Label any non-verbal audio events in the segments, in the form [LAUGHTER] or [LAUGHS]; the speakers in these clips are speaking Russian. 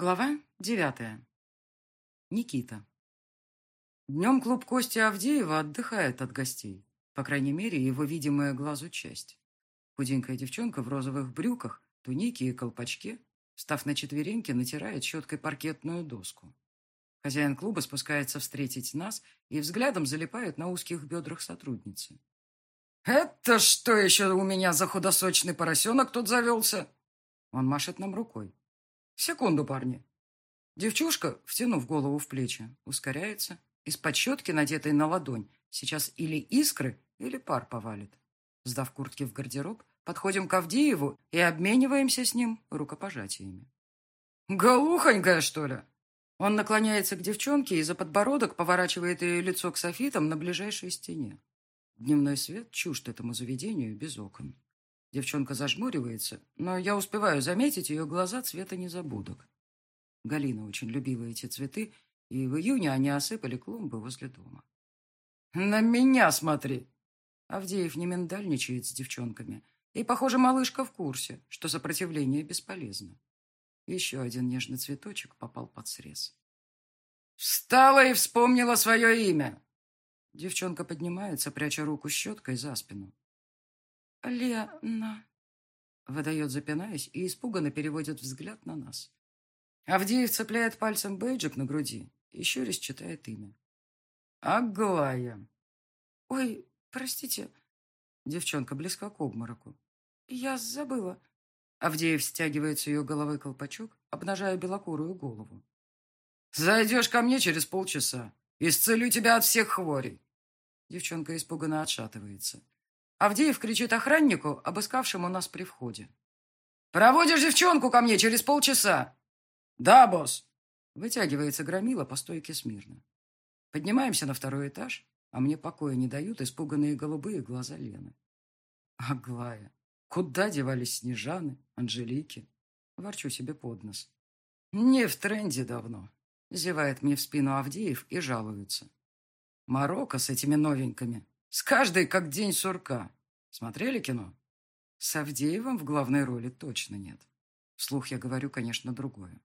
Глава девятая. Никита. Днем клуб Кости Авдеева отдыхает от гостей. По крайней мере, его видимая глазу часть. Худенькая девчонка в розовых брюках, тунике и колпачке, став на четвереньки, натирает щеткой паркетную доску. Хозяин клуба спускается встретить нас и взглядом залипает на узких бедрах сотрудницы. «Это что еще у меня за худосочный поросенок тут завелся?» Он машет нам рукой. «Секунду, парни». Девчушка, втянув голову в плечи, ускоряется. Из-под щетки, надетой на ладонь, сейчас или искры, или пар повалит. Сдав куртки в гардероб, подходим к Авдееву и обмениваемся с ним рукопожатиями. «Голухонькая, что ли?» Он наклоняется к девчонке и за подбородок поворачивает ее лицо к софитам на ближайшей стене. Дневной свет чужд этому заведению без окон. Девчонка зажмуривается, но я успеваю заметить ее глаза цвета незабудок. Галина очень любила эти цветы, и в июне они осыпали клумбы возле дома. «На меня смотри!» Авдеев не миндальничает с девчонками, и, похоже, малышка в курсе, что сопротивление бесполезно. Еще один нежный цветочек попал под срез. «Встала и вспомнила свое имя!» Девчонка поднимается, пряча руку щеткой за спину. «Лена...» Выдает, запинаясь, и испуганно переводит взгляд на нас. Авдеев цепляет пальцем бейджик на груди, еще раз читает имя. «Аглая». «Ой, простите». Девчонка близка к обмороку. «Я забыла». Авдеев стягивает с ее головы колпачок, обнажая белокурую голову. «Зайдешь ко мне через полчаса. Исцелю тебя от всех хворей». Девчонка испуганно отшатывается. Авдеев кричит охраннику, обыскавшему нас при входе. «Проводишь девчонку ко мне через полчаса!» «Да, босс!» Вытягивается громила по стойке смирно. Поднимаемся на второй этаж, а мне покоя не дают испуганные голубые глаза Лены. Аглая. Куда девались Снежаны, Анжелики? Ворчу себе под нос. Не в тренде давно. Зевает мне в спину Авдеев и жалуется. Марокко с этими новенькими. С каждой как день сурка. Смотрели кино? С Авдеевым в главной роли точно нет. Вслух я говорю, конечно, другое.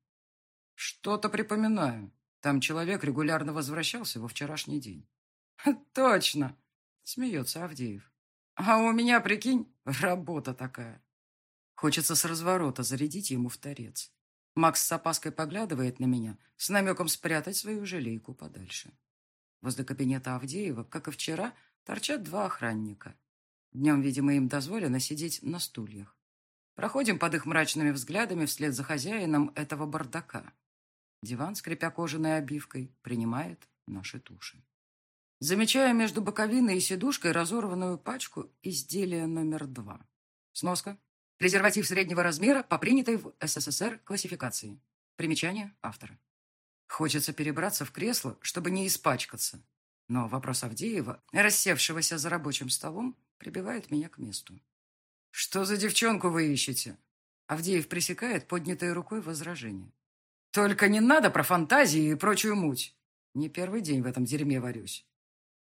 Что-то припоминаю. Там человек регулярно возвращался во вчерашний день. [LAUGHS] Точно, смеется Авдеев. А у меня, прикинь, работа такая. Хочется с разворота зарядить ему в торец. Макс с опаской поглядывает на меня, с намеком спрятать свою жалейку подальше. Возле кабинета Авдеева, как и вчера, торчат два охранника. Днем, видимо, им дозволено сидеть на стульях. Проходим под их мрачными взглядами вслед за хозяином этого бардака. Диван, скрипя кожаной обивкой, принимает наши туши. Замечаю между боковиной и сидушкой разорванную пачку изделия номер два. Сноска. Презерватив среднего размера по принятой в СССР классификации. Примечание автора. Хочется перебраться в кресло, чтобы не испачкаться. Но вопрос Авдеева, рассевшегося за рабочим столом, прибивает меня к месту. «Что за девчонку вы ищете?» Авдеев пресекает поднятой рукой возражение. «Только не надо про фантазии и прочую муть. Не первый день в этом дерьме варюсь».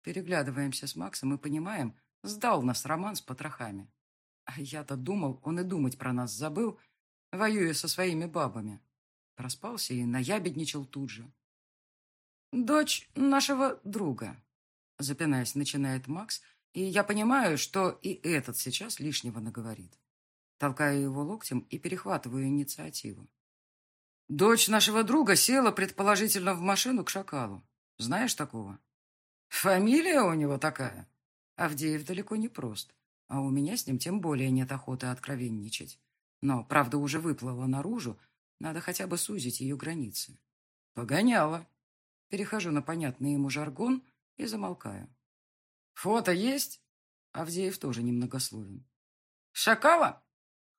Переглядываемся с Максом и понимаем, сдал нас роман с потрохами. А я-то думал, он и думать про нас забыл, воюя со своими бабами. Проспался и наябедничал тут же. «Дочь нашего друга», — запинаясь, начинает Макс, и я понимаю, что и этот сейчас лишнего наговорит. Толкаю его локтем и перехватываю инициативу. Дочь нашего друга села, предположительно, в машину к шакалу. Знаешь такого? Фамилия у него такая. Авдеев далеко не прост, а у меня с ним тем более нет охоты откровенничать. Но, правда, уже выплыла наружу, надо хотя бы сузить ее границы. Погоняла. Перехожу на понятный ему жаргон и замолкаю. «Фото есть?» Авдеев тоже немногословен. «Шакала?»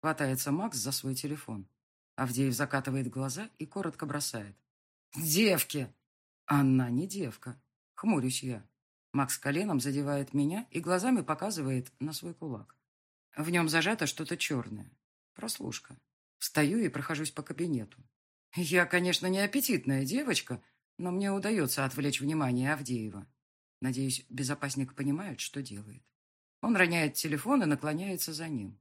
Хватается Макс за свой телефон. Авдеев закатывает глаза и коротко бросает. «Девки!» «Она не девка!» Хмурюсь я. Макс коленом задевает меня и глазами показывает на свой кулак. В нем зажато что-то черное. Прослушка. Встаю и прохожусь по кабинету. Я, конечно, не аппетитная девочка, но мне удается отвлечь внимание Авдеева. Надеюсь, безопасник понимает, что делает. Он роняет телефон и наклоняется за ним.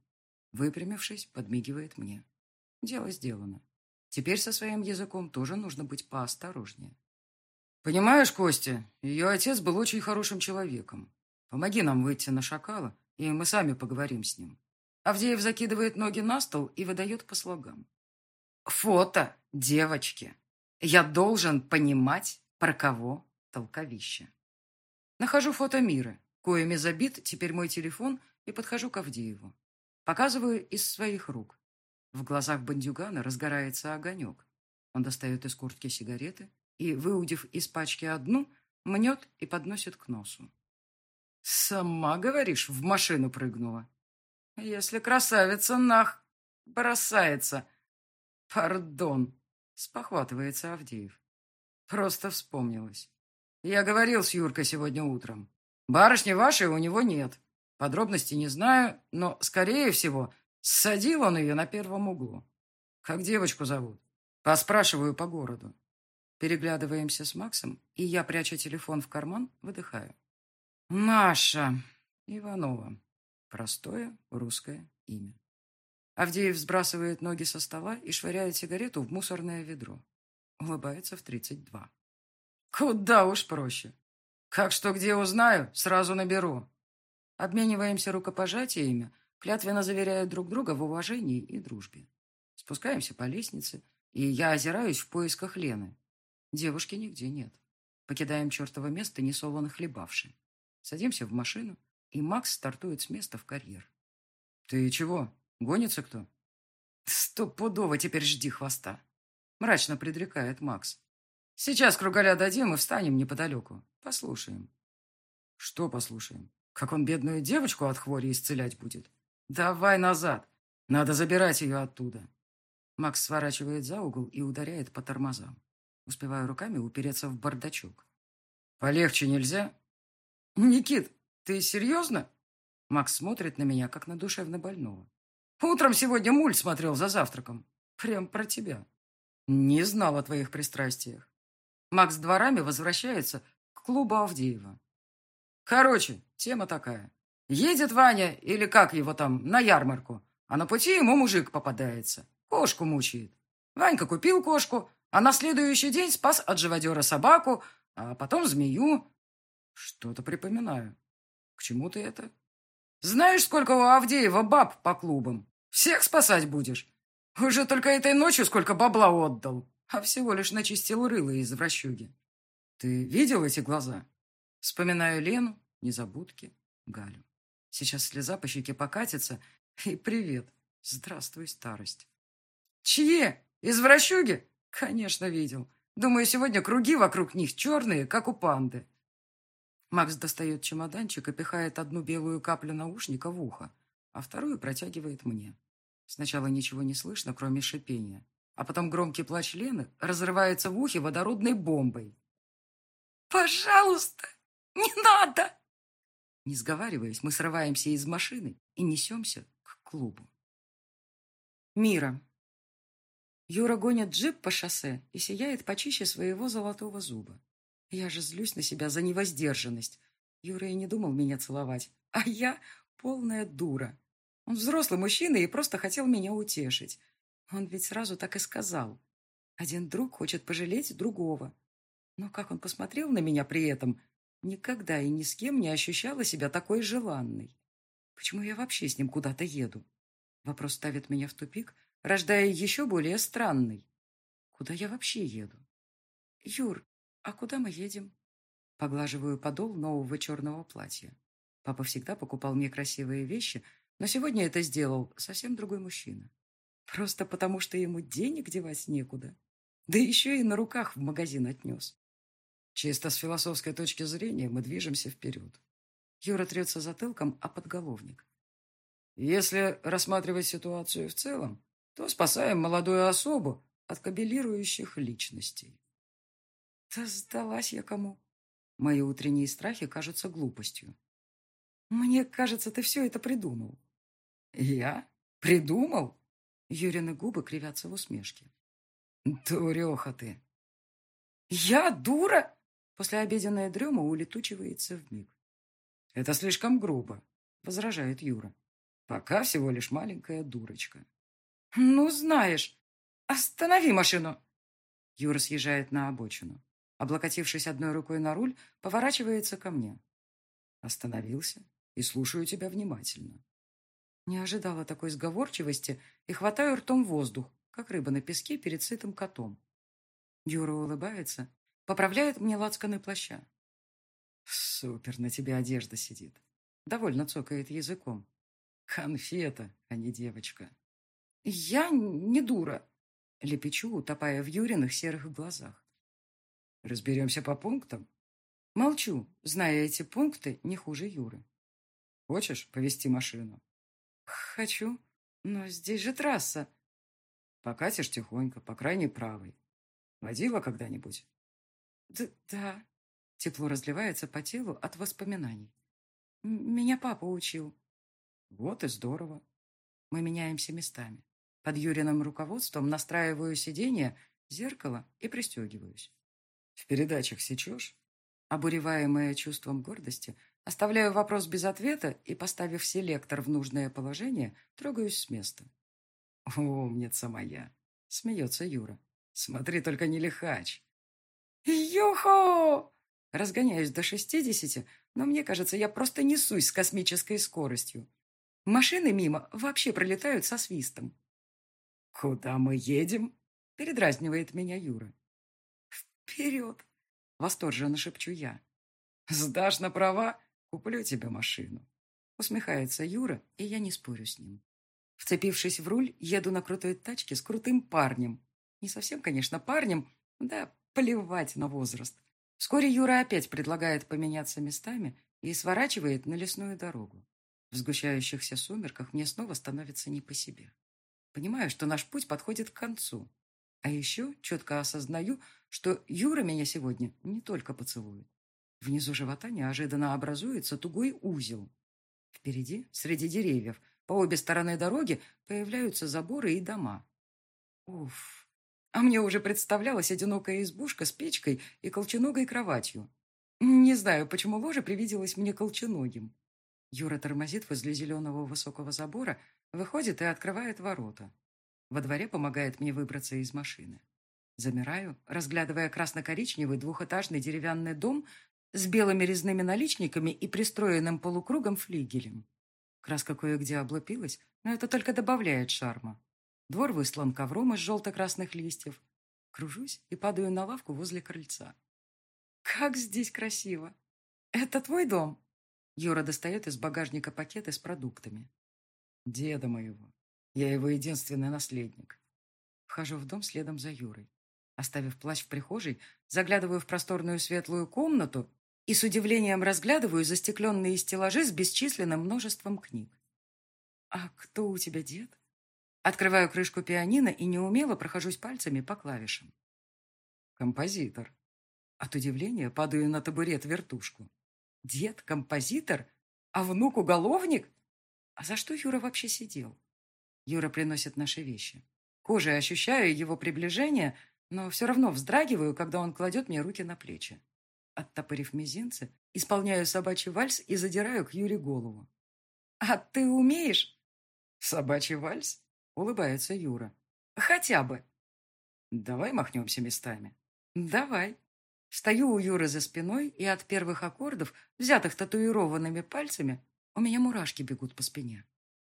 Выпрямившись, подмигивает мне. Дело сделано. Теперь со своим языком тоже нужно быть поосторожнее. Понимаешь, Костя, ее отец был очень хорошим человеком. Помоги нам выйти на шакала, и мы сами поговорим с ним. Авдеев закидывает ноги на стол и выдает по слогам. Фото, девочки. Я должен понимать, про кого толковище. Нахожу фото Миры, коими забит теперь мой телефон, и подхожу к Авдееву. Показываю из своих рук. В глазах бандюгана разгорается огонек. Он достает из куртки сигареты и, выудив из пачки одну, мнет и подносит к носу. «Сама, говоришь, в машину прыгнула? Если красавица нах бросается...» «Пардон», — спохватывается Авдеев. «Просто вспомнилось. Я говорил с Юркой сегодня утром. Барышни вашей у него нет. Подробностей не знаю, но, скорее всего, ссадил он ее на первом углу. Как девочку зовут? Поспрашиваю по городу. Переглядываемся с Максом, и я, пряча телефон в карман, выдыхаю. Маша Иванова. Простое русское имя. Авдеев сбрасывает ноги со стола и швыряет сигарету в мусорное ведро. Улыбается в тридцать два. Куда уж проще. Как что где узнаю, сразу наберу. Обмениваемся рукопожатиями, клятвенно заверяя друг друга в уважении и дружбе. Спускаемся по лестнице, и я озираюсь в поисках Лены. Девушки нигде нет. Покидаем чертово место, несолоно хлебавши. Садимся в машину, и Макс стартует с места в карьер. «Ты чего? Гонится кто?» «Стопудово теперь жди хвоста», — мрачно предрекает Макс. «Сейчас кругаля дадим и встанем неподалеку. Послушаем». «Что послушаем? Как он бедную девочку от хвори исцелять будет? Давай назад. Надо забирать ее оттуда». Макс сворачивает за угол и ударяет по тормозам. Успеваю руками упереться в бардачок. «Полегче нельзя?» «Никит, ты серьезно?» Макс смотрит на меня, как на душевно больного. «Утром сегодня мульт смотрел за завтраком. Прям про тебя. Не знал о твоих пристрастиях». Макс дворами возвращается к клубу Авдеева. Короче, тема такая. Едет Ваня, или как его там, на ярмарку, а на пути ему мужик попадается. Кошку мучает. Ванька купил кошку, а на следующий день спас от живодера собаку, а потом змею. Что-то припоминаю. К чему ты это? Знаешь, сколько у Авдеева баб по клубам? Всех спасать будешь. Уже только этой ночью сколько бабла отдал, а всего лишь начистил рыло из вращуги. Ты видел эти глаза? Вспоминаю Лену, незабудки, Галю. Сейчас слеза по щеке покатится. И привет. Здравствуй, старость. Чьи? Из вращуги? Конечно, видел. Думаю, сегодня круги вокруг них черные, как у панды. Макс достает чемоданчик и пихает одну белую каплю наушника в ухо, а вторую протягивает мне. Сначала ничего не слышно, кроме шипения, а потом громкий плач Лены разрывается в ухе водородной бомбой. «Пожалуйста, не надо!» Не сговариваясь, мы срываемся из машины и несемся к клубу. Мира. Юра гонит джип по шоссе и сияет почище своего золотого зуба. Я же злюсь на себя за невоздержанность. Юра и не думал меня целовать, а я полная дура. Он взрослый мужчина и просто хотел меня утешить. Он ведь сразу так и сказал. Один друг хочет пожалеть другого. Но как он посмотрел на меня при этом, никогда и ни с кем не ощущала себя такой желанной. Почему я вообще с ним куда-то еду? Вопрос ставит меня в тупик, рождая еще более странный. Куда я вообще еду? Юр, «А куда мы едем?» Поглаживаю подол нового черного платья. Папа всегда покупал мне красивые вещи, но сегодня это сделал совсем другой мужчина. Просто потому, что ему денег девать некуда. Да еще и на руках в магазин отнес. Чисто с философской точки зрения мы движемся вперед. Юра трется затылком о подголовник. Если рассматривать ситуацию в целом, то спасаем молодую особу от кабелирующих личностей. Да сдалась я кому. Мои утренние страхи кажутся глупостью. Мне кажется, ты все это придумал. Я? Придумал? Юрины губы кривятся в усмешке. Дуреха ты. Я дура? Послеобеденная дрема улетучивается в миг. Это слишком грубо, возражает Юра. Пока всего лишь маленькая дурочка. Ну, знаешь, Останови машину!» Юра съезжает на обочину. Облокотившись одной рукой на руль, поворачивается ко мне. Остановился и слушаю тебя внимательно. Не ожидала такой сговорчивости и хватаю ртом воздух, как рыба на песке перед сытым котом. Юра улыбается, поправляет мне лацканы плаща. Супер, на тебе одежда сидит. Довольно цокает языком. Конфета, а не девочка. Я не дура, лепечу, утопая в Юриных серых глазах. Разберемся по пунктам? Молчу, зная эти пункты не хуже Юры. Хочешь повезти машину? Хочу, но здесь же трасса. Покатишь тихонько, по крайней правой. Водила когда-нибудь? Да, да. Тепло разливается по телу от воспоминаний. Меня папа учил. Вот и здорово. Мы меняемся местами. Под Юриным руководством настраиваю сиденье, зеркало и пристегиваюсь. В передачах сечешь? Обуреваемая чувством гордости, оставляю вопрос без ответа и, поставив селектор в нужное положение, трогаюсь с места. «Умница моя!» — смеется Юра. «Смотри, только не лихач!» «Йохо!» Разгоняюсь до шестидесяти, но мне кажется, я просто несусь с космической скоростью. Машины мимо вообще пролетают со свистом. «Куда мы едем?» — передразнивает меня Юра. «Вперед!» — восторженно шепчу я. «Сдашь на права? Куплю тебе машину». Усмехается Юра, и я не спорю с ним. Вцепившись в руль, еду на крутой тачке с крутым парнем. Не совсем, конечно, парнем, да плевать на возраст. Вскоре Юра опять предлагает поменяться местами и сворачивает на лесную дорогу. В сгущающихся сумерках мне снова становится не по себе. Понимаю, что наш путь подходит к концу. А еще четко осознаю, что Юра меня сегодня не только поцелует. Внизу живота неожиданно образуется тугой узел. Впереди, среди деревьев, по обе стороны дороги появляются заборы и дома. Уф! А мне уже представлялась одинокая избушка с печкой и колченогой кроватью. Не знаю, почему ложа привиделась мне колченогим. Юра тормозит возле зеленого высокого забора, выходит и открывает ворота. Во дворе помогает мне выбраться из машины. Замираю, разглядывая красно-коричневый двухэтажный деревянный дом с белыми резными наличниками и пристроенным полукругом флигелем. Краска кое-где облупилась, но это только добавляет шарма. Двор выслан ковром из желто-красных листьев. Кружусь и падаю на лавку возле крыльца. «Как здесь красиво! Это твой дом?» Юра достает из багажника пакеты с продуктами. «Деда моего. Я его единственный наследник». Вхожу в дом следом за Юрой. Оставив плащ в прихожей, заглядываю в просторную светлую комнату и с удивлением разглядываю застекленные стеллажи с бесчисленным множеством книг. «А кто у тебя дед?» Открываю крышку пианино и неумело прохожусь пальцами по клавишам. «Композитор». От удивления падаю на табурет-вертушку. Дед – композитор, а внук – уголовник? А за что Юра вообще сидел? Юра приносит наши вещи. Кожей ощущаю его приближение, но все равно вздрагиваю, когда он кладет мне руки на плечи. Оттопырив мизинцы, исполняю собачий вальс и задираю к Юре голову. «А ты умеешь?» «Собачий вальс?» — улыбается Юра. «Хотя бы». «Давай махнемся местами». «Давай». Стою у Юры за спиной, и от первых аккордов, взятых татуированными пальцами, у меня мурашки бегут по спине.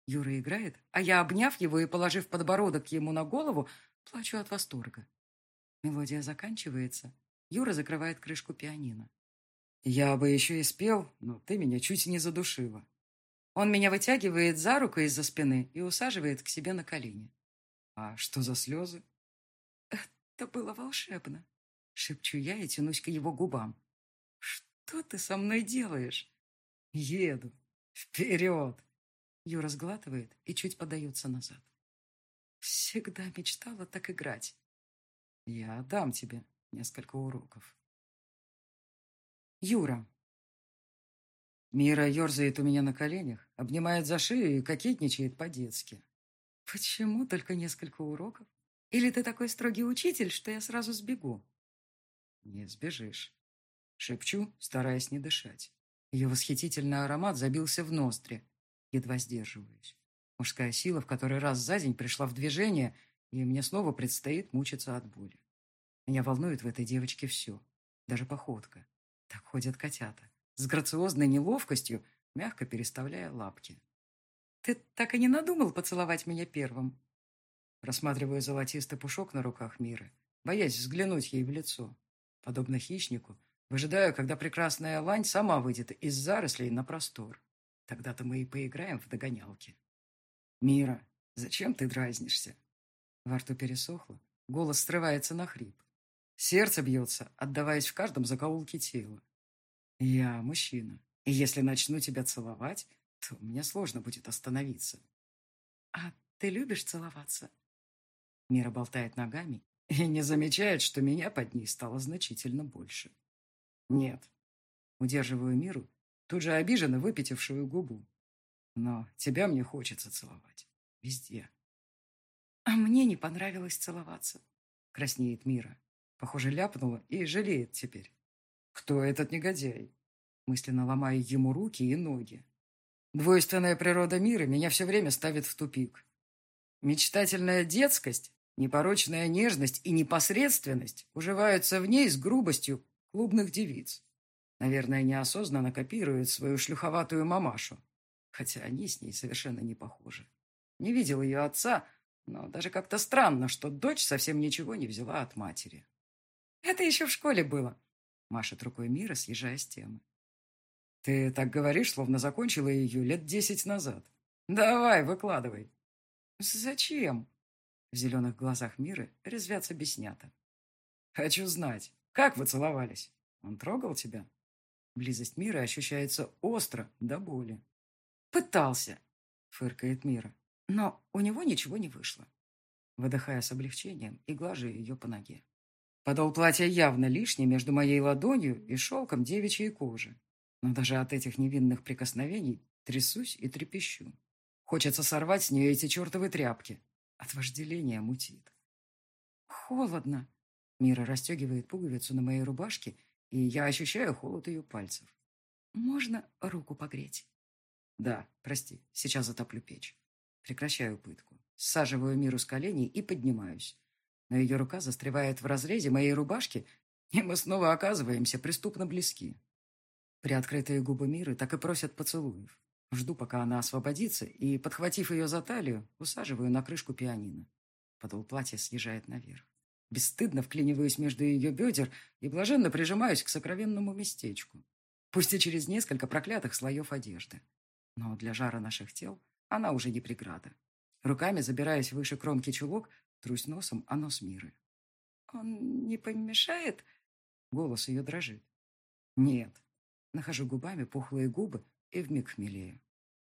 Юра играет, а я, обняв его и положив подбородок ему на голову, плачу от восторга. Мелодия заканчивается. Юра закрывает крышку пианино. Я бы еще и спел, но ты меня чуть не задушила. Он меня вытягивает за руку из-за спины и усаживает к себе на колени. А что за слезы? Это было волшебно. Шепчу я и тянусь к его губам. «Что ты со мной делаешь?» «Еду. Вперед!» Юра сглатывает и чуть подается назад. «Всегда мечтала так играть. Я дам тебе несколько уроков». Юра. Мира ерзает у меня на коленях, обнимает за шею и кокетничает по-детски. «Почему только несколько уроков? Или ты такой строгий учитель, что я сразу сбегу?» Не сбежишь. Шепчу, стараясь не дышать. Ее восхитительный аромат забился в ноздри. Едва сдерживаюсь. Мужская сила в который раз за день пришла в движение, и мне снова предстоит мучиться от боли. Меня волнует в этой девочке все, даже походка. Так ходят котята, с грациозной неловкостью, мягко переставляя лапки. «Ты так и не надумал поцеловать меня первым?» Рассматриваю золотистый пушок на руках Миры, боясь взглянуть ей в лицо. Подобно хищнику, выжидаю, когда прекрасная лань сама выйдет из зарослей на простор. Тогда-то мы и поиграем в догонялки. «Мира, зачем ты дразнишься?» Во рту пересохло, голос срывается на хрип. Сердце бьется, отдаваясь в каждом закоулке тела. Я мужчина, и если начну тебя целовать, то мне сложно будет остановиться. А ты любишь целоваться? Мира болтает ногами и не замечает, что меня под ней стало значительно больше. Нет. Удерживаю Миру, тут же обиженно выпятившую губу. Но тебя мне хочется целовать. Везде. А мне не понравилось целоваться. Краснеет Мира. Похоже, ляпнула и жалеет теперь. Кто этот негодяй? Мысленно ломаю ему руки и ноги. Двойственная природа мира меня все время ставит в тупик. Мечтательная детскость, непорочная нежность и непосредственность уживаются в ней с грубостью клубных девиц. Наверное, неосознанно копируют свою шлюховатую мамашу, хотя они с ней совершенно не похожи. Не видел ее отца, но даже как-то странно, что дочь совсем ничего не взяла от матери. Это еще в школе было, машет рукой Мира, съезжая с темы. Ты так говоришь, словно закончила ее лет десять назад. Давай, выкладывай. Зачем? В зеленых глазах Миры резвятся беснята. Хочу знать, как вы целовались? Он трогал тебя? Близость Миры ощущается остро, до боли. Пытался, фыркает Мира, но у него ничего не вышло. Выдыхая с облегчением и глажу ее по ноге. Подол платья явно лишний между моей ладонью и шелком девичьей кожи. Но даже от этих невинных прикосновений трясусь и трепещу. Хочется сорвать с нее эти чертовы тряпки. От вожделения мутит. Холодно. Мира расстегивает пуговицу на моей рубашке, и я ощущаю холод ее пальцев. Можно руку погреть? Да, прости, сейчас затоплю печь. Прекращаю пытку. Саживаю Миру с коленей и поднимаюсь. Но ее рука застревает в разрезе моей рубашки, и мы снова оказываемся преступно близки. Приоткрытые губы Миры так и просят поцелуев. Жду, пока она освободится, и, подхватив ее за талию, усаживаю на крышку пианино. Подол платья съезжает наверх. Бесстыдно вклиниваюсь между ее бедер и блаженно прижимаюсь к сокровенному местечку. Пусть и через несколько проклятых слоев одежды. Но для жара наших тел она уже не преграда. Руками забираясь выше кромки чулок, трусь носом о нос Миры. «Он не помешает?» Голос ее дрожит. «Нет, Нахожу губами пухлые губы и вмиг хмелею.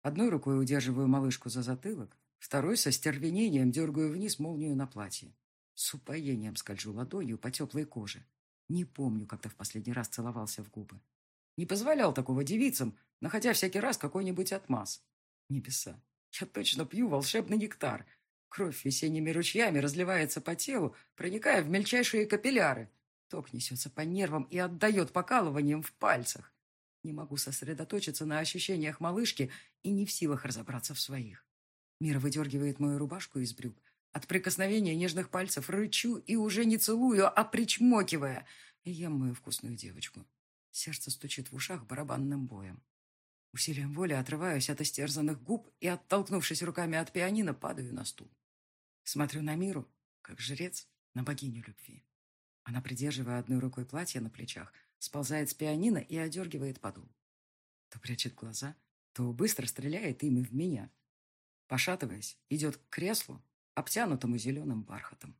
Одной рукой удерживаю малышку за затылок, второй со стервенением дергаю вниз молнию на платье. С упоением скольжу ладонью по теплой коже. Не помню, когда в последний раз целовался в губы. Не позволял такого девицам, находя всякий раз какой-нибудь отмаз. Небеса. Я точно пью волшебный нектар. Кровь весенними ручьями разливается по телу, проникая в мельчайшие капилляры. Ток несется по нервам и отдает покалыванием в пальцах. Не могу сосредоточиться на ощущениях малышки и не в силах разобраться в своих. Мира выдергивает мою рубашку из брюк. От прикосновения нежных пальцев рычу и уже не целую, а причмокивая. Ем мою вкусную девочку. Сердце стучит в ушах барабанным боем. Усилием воли отрываюсь от истерзанных губ и, оттолкнувшись руками от пианино, падаю на стул. Смотрю на Миру, как жрец на богиню любви. Она, придерживая одной рукой платье на плечах, сползает с пианино и одергивает подул. То прячет глаза, то быстро стреляет ими в меня. Пошатываясь, идет к креслу, обтянутому зеленым бархатом.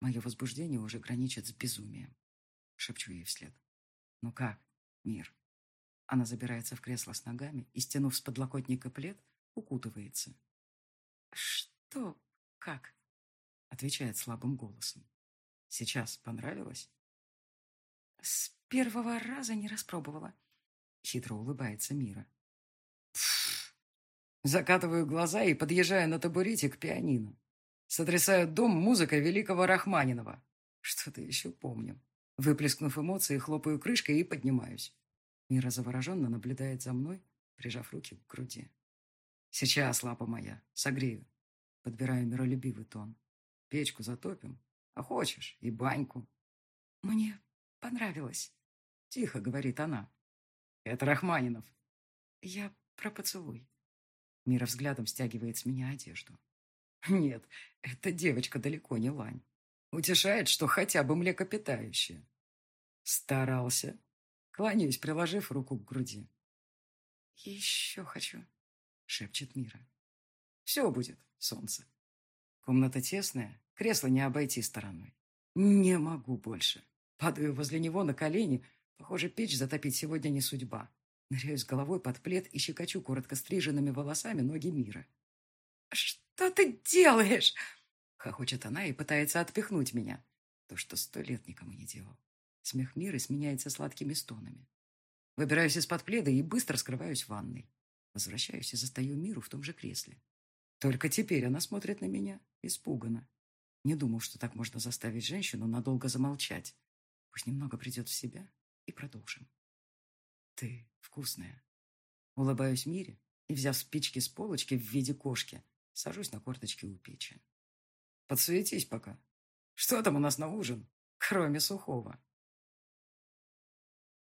Мое возбуждение уже граничит с безумием. Шепчу ей вслед. «Ну как, мир?» Она забирается в кресло с ногами и, стянув с подлокотника плед, укутывается. «Что? Как?» Отвечает слабым голосом. «Сейчас понравилось?» «С первого раза не распробовала. Хитро улыбается Мира. Закатываю глаза и подъезжаю на табурете к пианино. Сотрясаю дом музыкой великого Рахманинова. Что-то еще помню. Выплескнув эмоции, хлопаю крышкой и поднимаюсь. Мира завороженно наблюдает за мной, прижав руки к груди. Сейчас, лапа моя, согрею. Подбираю миролюбивый тон. Печку затопим. А хочешь, и баньку. Мне понравилось. Тихо, говорит она. Это Рахманинов. Я про поцелуй. Мира взглядом стягивает с меня одежду. Нет, эта девочка далеко не лань. Утешает, что хотя бы млекопитающее. Старался. Кланяюсь, приложив руку к груди. «Еще хочу», — шепчет Мира. «Все будет, солнце. Комната тесная, кресло не обойти стороной. Не могу больше. Падаю возле него на колени. Похоже, печь затопить сегодня не судьба. Ныряюсь головой под плед и щекочу коротко стриженными волосами ноги Мира. «Что ты делаешь?» Хохочет она и пытается отпихнуть меня. То, что сто лет никому не делал. Смех Миры сменяется сладкими стонами. Выбираюсь из-под пледа и быстро скрываюсь в ванной. Возвращаюсь и застаю Миру в том же кресле. Только теперь она смотрит на меня испуганно. Не думал, что так можно заставить женщину надолго замолчать. Пусть немного придет в себя и продолжим. Ты вкусная. Улыбаюсь Мире и, взяв спички с полочки в виде кошки, сажусь на корточки у печи. Подсуетись пока. Что там у нас на ужин, кроме сухого?